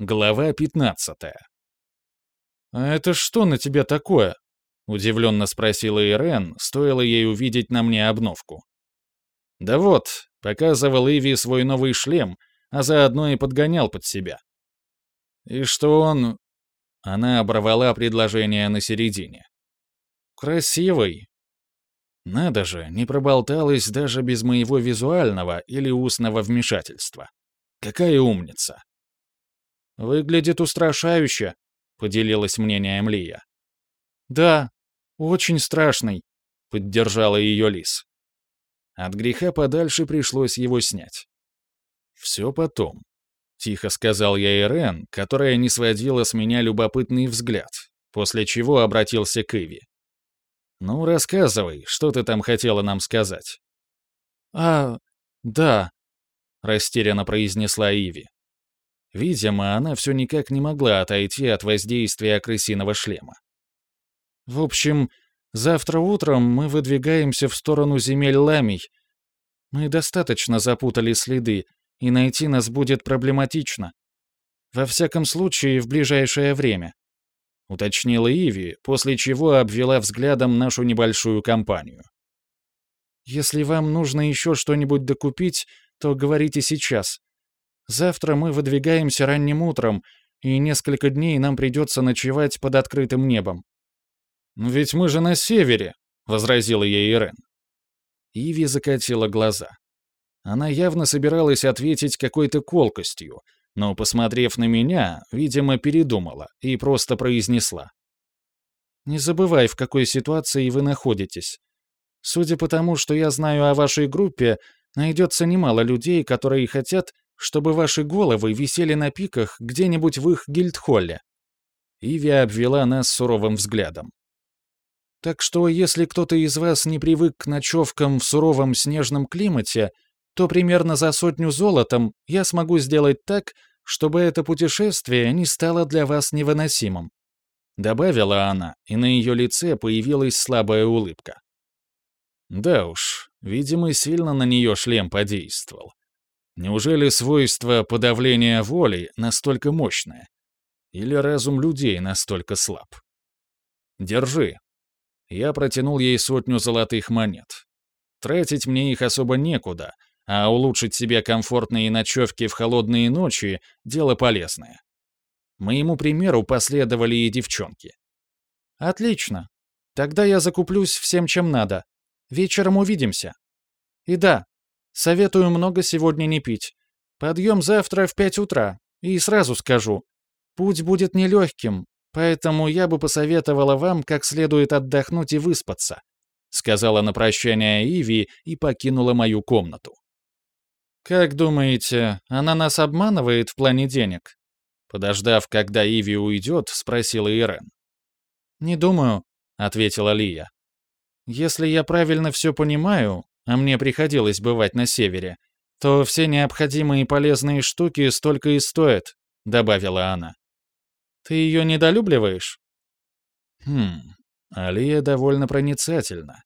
Глава 15. «А это что на тебе такое?» — удивленно спросила Ирен, стоило ей увидеть на мне обновку. «Да вот», — показывал Иви свой новый шлем, а заодно и подгонял под себя. «И что он...» Она оборвала предложение на середине. «Красивый». Надо же, не проболталась даже без моего визуального или устного вмешательства. Какая умница. «Выглядит устрашающе», — поделилась мнением Лия. «Да, очень страшный», — поддержала ее Лис. От греха подальше пришлось его снять. «Все потом», — тихо сказал я Ирен, которая не сводила с меня любопытный взгляд, после чего обратился к Иви. «Ну, рассказывай, что ты там хотела нам сказать?» «А, да», — растерянно произнесла Иви. Видимо, она все никак не могла отойти от воздействия крысиного шлема. В общем, завтра утром мы выдвигаемся в сторону земель Ламий. Мы достаточно запутали следы, и найти нас будет проблематично. Во всяком случае, в ближайшее время. Уточнила Иви, после чего обвела взглядом нашу небольшую компанию. Если вам нужно еще что-нибудь докупить, то говорите сейчас. Завтра мы выдвигаемся ранним утром, и несколько дней нам придется ночевать под открытым небом». «Ведь мы же на севере», — возразила ей Ирен. Иви закатила глаза. Она явно собиралась ответить какой-то колкостью, но, посмотрев на меня, видимо, передумала и просто произнесла. «Не забывай, в какой ситуации вы находитесь. Судя по тому, что я знаю о вашей группе, найдется немало людей, которые хотят, чтобы ваши головы висели на пиках где-нибудь в их гильдхолле». Иви обвела нас суровым взглядом. «Так что, если кто-то из вас не привык к ночевкам в суровом снежном климате, то примерно за сотню золотом я смогу сделать так, чтобы это путешествие не стало для вас невыносимым». Добавила она, и на ее лице появилась слабая улыбка. Да уж, видимо, сильно на нее шлем подействовал. Неужели свойство подавления воли настолько мощное? Или разум людей настолько слаб? Держи. Я протянул ей сотню золотых монет. Тратить мне их особо некуда, а улучшить себе комфортные ночевки в холодные ночи — дело полезное. Моему примеру последовали и девчонки. «Отлично. Тогда я закуплюсь всем, чем надо. Вечером увидимся. И да, Советую много сегодня не пить. Подъем завтра в пять утра. И сразу скажу, путь будет нелегким, поэтому я бы посоветовала вам как следует отдохнуть и выспаться», сказала на прощание Иви и покинула мою комнату. «Как думаете, она нас обманывает в плане денег?» Подождав, когда Иви уйдет, спросила Ирен. «Не думаю», — ответила Лия. «Если я правильно все понимаю, а мне приходилось бывать на севере, то все необходимые полезные штуки столько и стоят», — добавила она. «Ты ее недолюбливаешь?» «Хм, Алия довольно проницательна».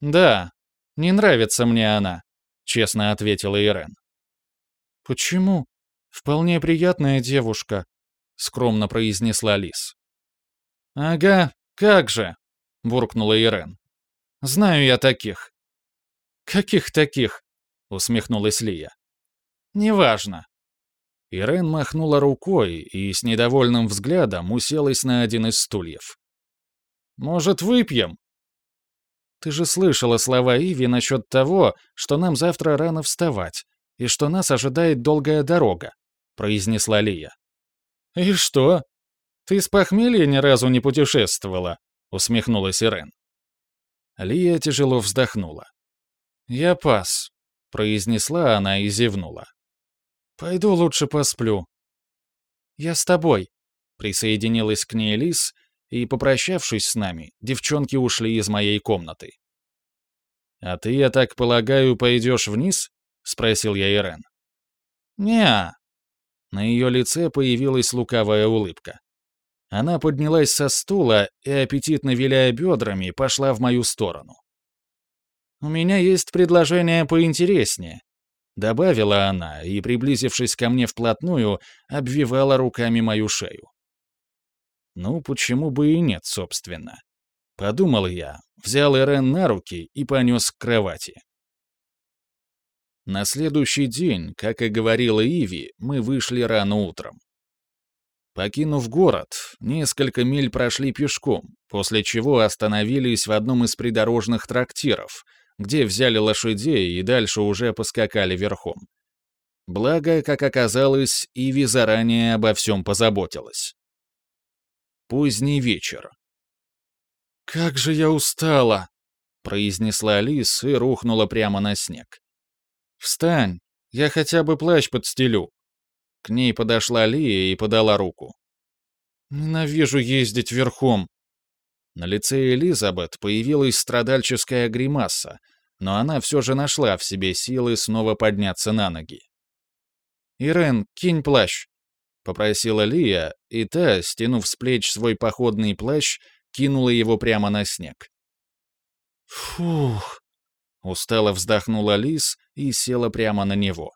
«Да, не нравится мне она», — честно ответила Ирен. «Почему? Вполне приятная девушка», — скромно произнесла Лис. «Ага, как же», — буркнула Ирен. «Знаю я таких. «Каких таких?» — усмехнулась Лия. «Неважно». Ирен махнула рукой и с недовольным взглядом уселась на один из стульев. «Может, выпьем?» «Ты же слышала слова Иви насчет того, что нам завтра рано вставать, и что нас ожидает долгая дорога», — произнесла Лия. «И что? Ты с похмелья ни разу не путешествовала?» — усмехнулась Ирен. Лия тяжело вздохнула. «Я пас», — произнесла она и зевнула. «Пойду лучше посплю». «Я с тобой», — присоединилась к ней Лис, и, попрощавшись с нами, девчонки ушли из моей комнаты. «А ты, я так полагаю, пойдешь вниз?» — спросил я Ирен. «Не-а». На ее лице появилась лукавая улыбка. Она поднялась со стула и, аппетитно виляя бедрами, пошла в мою сторону. «У меня есть предложение поинтереснее. Добавила она и, приблизившись ко мне вплотную, обвивала руками мою шею. Ну, почему бы и нет, собственно. Подумал я, взял Ирен на руки и понес к кровати. На следующий день, как и говорила Иви, мы вышли рано утром. Покинув город, несколько миль прошли пешком, после чего остановились в одном из придорожных трактиров, где взяли лошадей и дальше уже поскакали верхом. Благо, как оказалось, Иви заранее обо всем позаботилась. Поздний вечер. «Как же я устала!» — произнесла Лис и рухнула прямо на снег. «Встань, я хотя бы плащ подстелю». К ней подошла Лия и подала руку. «Ненавижу ездить верхом». На лице Элизабет появилась страдальческая гримаса, но она все же нашла в себе силы снова подняться на ноги. «Ирен, кинь плащ», — попросила Лия, и та, стянув с плеч свой походный плащ, кинула его прямо на снег. «Фух!» Устало вздохнула Лис и села прямо на него.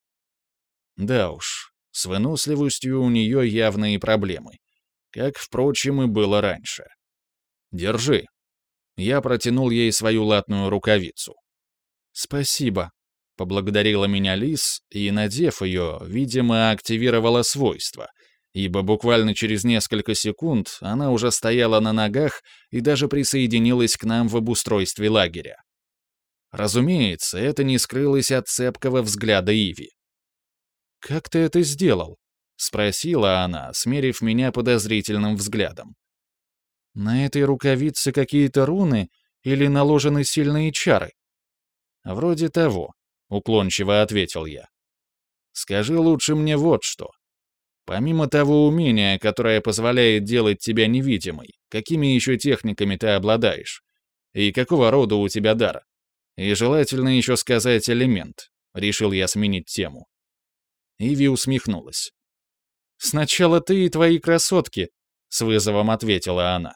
Да уж, с выносливостью у нее явные проблемы. Как, впрочем, и было раньше. «Держи». Я протянул ей свою латную рукавицу. «Спасибо», — поблагодарила меня Лис и, надев ее, видимо, активировала свойства, ибо буквально через несколько секунд она уже стояла на ногах и даже присоединилась к нам в обустройстве лагеря. Разумеется, это не скрылось от цепкого взгляда Иви. «Как ты это сделал?» — спросила она, смерив меня подозрительным взглядом. «На этой рукавице какие-то руны или наложены сильные чары?» «Вроде того», — уклончиво ответил я. «Скажи лучше мне вот что. Помимо того умения, которое позволяет делать тебя невидимой, какими еще техниками ты обладаешь? И какого рода у тебя дар?» И желательно еще сказать элемент. Решил я сменить тему. Иви усмехнулась. «Сначала ты и твои красотки», — с вызовом ответила она.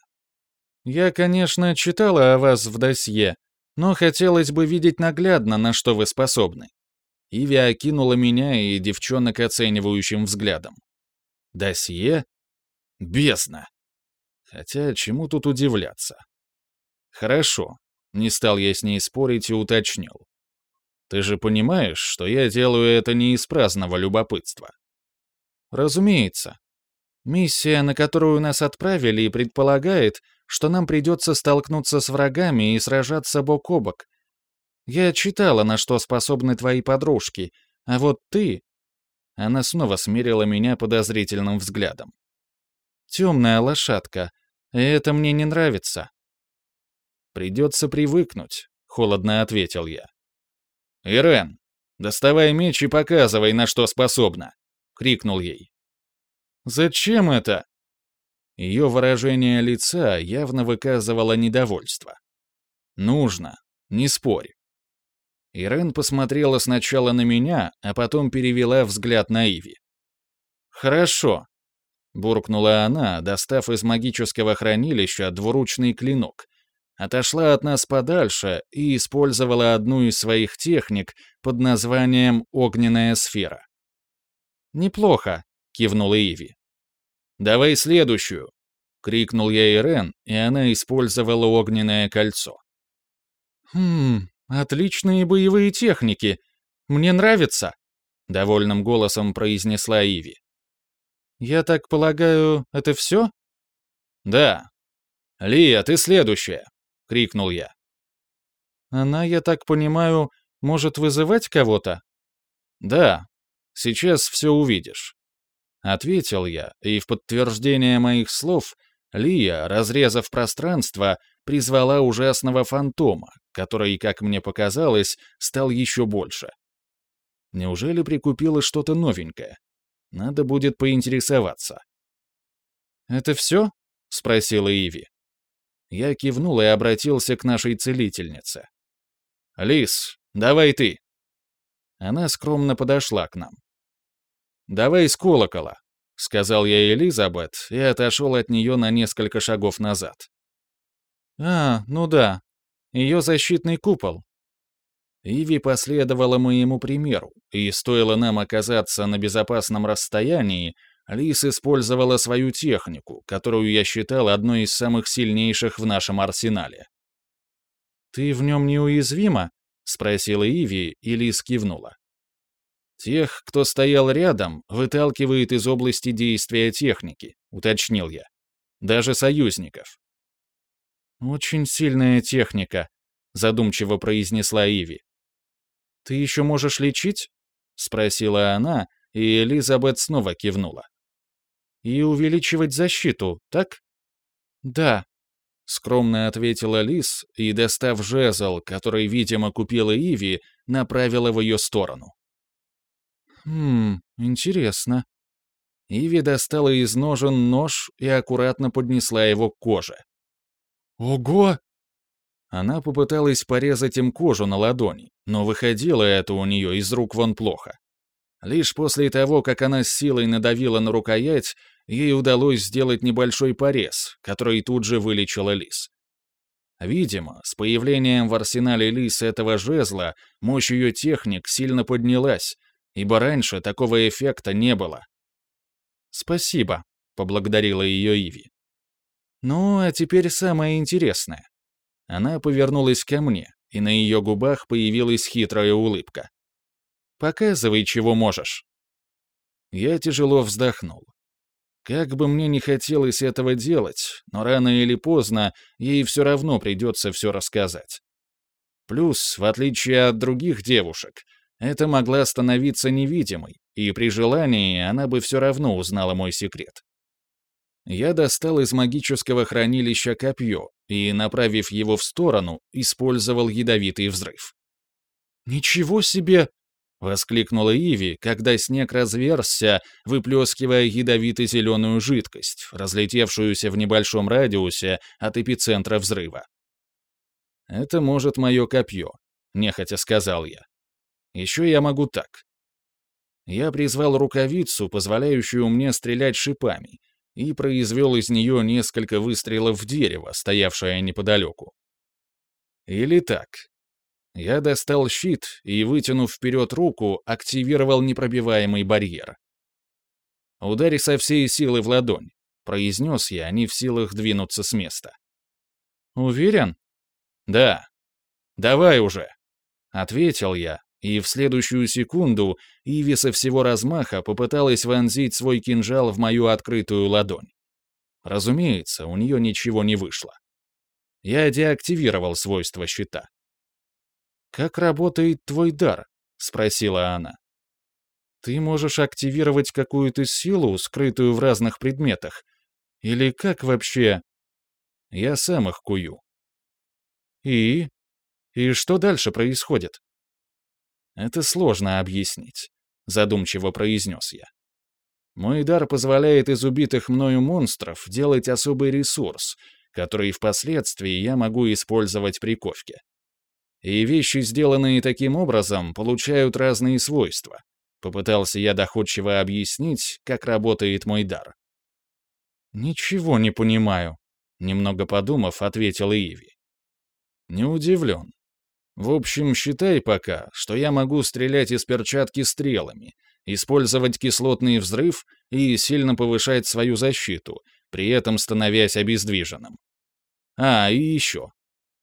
«Я, конечно, читала о вас в досье, но хотелось бы видеть наглядно, на что вы способны». Иви окинула меня и девчонок оценивающим взглядом. «Досье? Бездна!» Хотя чему тут удивляться? Хорошо, не стал я с ней спорить и уточнил. «Ты же понимаешь, что я делаю это не из праздного любопытства?» «Разумеется. Миссия, на которую нас отправили, предполагает, что нам придется столкнуться с врагами и сражаться бок о бок. Я читала, на что способны твои подружки, а вот ты...» Она снова смирила меня подозрительным взглядом. «Темная лошадка, и это мне не нравится. «Придется привыкнуть», — холодно ответил я. «Ирен, доставай меч и показывай, на что способна», — крикнул ей. «Зачем это?» Ее выражение лица явно выказывало недовольство. «Нужно, не спорь». Ирен посмотрела сначала на меня, а потом перевела взгляд на Иви. «Хорошо», — буркнула она, достав из магического хранилища двуручный клинок, отошла от нас подальше и использовала одну из своих техник под названием «Огненная сфера». «Неплохо», — кивнула Иви. «Давай следующую», — крикнул я Ирен, и она использовала огненное кольцо. «Хм, отличные боевые техники. Мне нравится», — довольным голосом произнесла Иви. «Я так полагаю, это все?» «Да. Лия, ты следующая крикнул я. Она, я так понимаю, может вызывать кого-то? Да. Сейчас все увидишь. Ответил я, и в подтверждение моих слов Лия, разрезав пространство, призвала ужасного фантома, который, как мне показалось, стал еще больше. Неужели прикупила что-то новенькое? Надо будет поинтересоваться. «Это все?» — спросила Иви. Я кивнул и обратился к нашей целительнице. «Лис, давай ты!» Она скромно подошла к нам. «Давай с колокола», — сказал я Элизабет и отошел от нее на несколько шагов назад. «А, ну да. Ее защитный купол». Иви последовала моему примеру, и стоило нам оказаться на безопасном расстоянии, Лис использовала свою технику, которую я считал одной из самых сильнейших в нашем арсенале. «Ты в нем неуязвима?» — спросила Иви, и Лис кивнула. «Тех, кто стоял рядом, выталкивает из области действия техники», — уточнил я. «Даже союзников». «Очень сильная техника», — задумчиво произнесла Иви. «Ты еще можешь лечить?» — спросила она, и Элизабет снова кивнула. «И увеличивать защиту, так?» «Да», — скромно ответила Лиз и, достав жезл, который, видимо, купила Иви, направила в ее сторону. «Хм, интересно». Иви достала из ножен нож и аккуратно поднесла его к коже. «Ого!» Она попыталась порезать им кожу на ладони, но выходило это у нее из рук вон плохо. Лишь после того, как она с силой надавила на рукоять, ей удалось сделать небольшой порез, который тут же вылечила Лис. Видимо, с появлением в арсенале Лис этого жезла мощь ее техник сильно поднялась, ибо раньше такого эффекта не было. «Спасибо», — поблагодарила ее Иви. «Ну, а теперь самое интересное. Она повернулась ко мне, и на ее губах появилась хитрая улыбка. «Показывай, чего можешь». Я тяжело вздохнул. Как бы мне не хотелось этого делать, но рано или поздно ей все равно придется все рассказать. Плюс, в отличие от других девушек, это могла становиться невидимой, и при желании она бы все равно узнала мой секрет. Я достал из магического хранилища копье и, направив его в сторону, использовал ядовитый взрыв. «Ничего себе!» — воскликнула Иви, когда снег разверзся, выплескивая ядовито-зеленую жидкость, разлетевшуюся в небольшом радиусе от эпицентра взрыва. «Это может мое копье», — нехотя сказал я. «Еще я могу так». Я призвал рукавицу, позволяющую мне стрелять шипами, и произвел из нее несколько выстрелов в дерево, стоявшее неподалеку. Или так. Я достал щит и, вытянув вперед руку, активировал непробиваемый барьер. «Ударь со всей силы в ладонь», — произнес я, не в силах двинуться с места. «Уверен?» «Да. Давай уже», — ответил я, и в следующую секунду Иви со всего размаха попыталась вонзить свой кинжал в мою открытую ладонь. Разумеется, у нее ничего не вышло. Я деактивировал свойства щита. «Как работает твой дар?» — спросила она. «Ты можешь активировать какую-то силу, скрытую в разных предметах? Или как вообще...» «Я сам их кую». «И? И что дальше происходит?» Это сложно объяснить, задумчиво произнес я. Мой дар позволяет из убитых мною монстров делать особый ресурс, который впоследствии я могу использовать при ковке. И вещи, сделанные таким образом, получают разные свойства. Попытался я доходчиво объяснить, как работает мой дар. «Ничего не понимаю», — немного подумав, ответила Иви. «Не удивлен. В общем, считай пока, что я могу стрелять из перчатки стрелами, использовать кислотный взрыв и сильно повышать свою защиту, при этом становясь обездвиженным. А, и еще.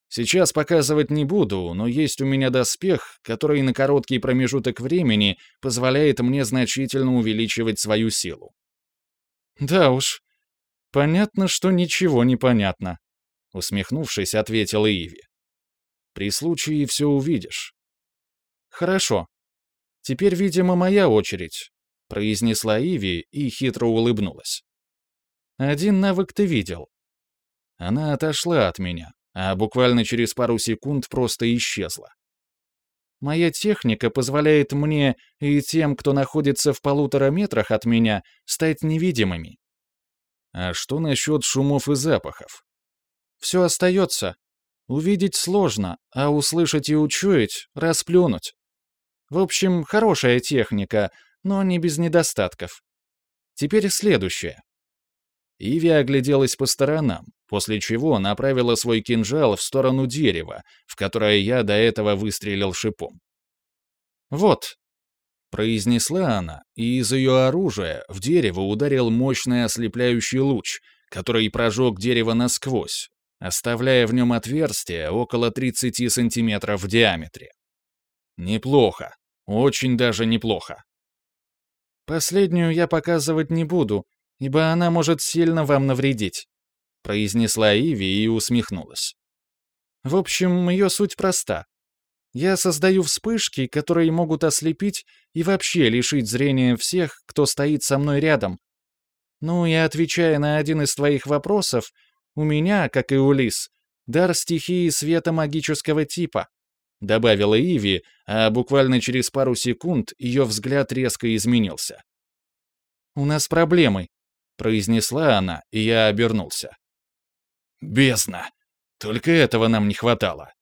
Сейчас показывать не буду, но есть у меня доспех, который на короткий промежуток времени позволяет мне значительно увеличивать свою силу. Да уж. Понятно, что ничего не понятно, усмехнувшись, ответила Иви. При случае все увидишь». «Хорошо. Теперь, видимо, моя очередь», — произнесла Иви и хитро улыбнулась. «Один навык ты видел». Она отошла от меня, а буквально через пару секунд просто исчезла. Моя техника позволяет мне и тем, кто находится в полутора метрах от меня, стать невидимыми. А что насчет шумов и запахов? Все остается, Увидеть сложно, а услышать и учуять — расплюнуть. В общем, хорошая техника, но не без недостатков. Теперь следующее. Иви огляделась по сторонам, после чего направила свой кинжал в сторону дерева, в которое я до этого выстрелил шипом. «Вот», — произнесла она, и из ее оружия в дерево ударил мощный ослепляющий луч, который прожег дерево насквозь, оставляя в нем отверстие около 30 сантиметров в диаметре. Неплохо, очень даже неплохо. «Последнюю я показывать не буду, ибо она может сильно вам навредить», произнесла Иви и усмехнулась. «В общем, ее суть проста. Я создаю вспышки, которые могут ослепить и вообще лишить зрения всех, кто стоит со мной рядом. Ну и отвечая на один из твоих вопросов, у меня, как и у Лис, дар стихии света магического типа», — добавила Иви, а буквально через пару секунд ее взгляд резко изменился. «У нас проблемы», — произнесла она, и я обернулся. «Бездна! Только этого нам не хватало!»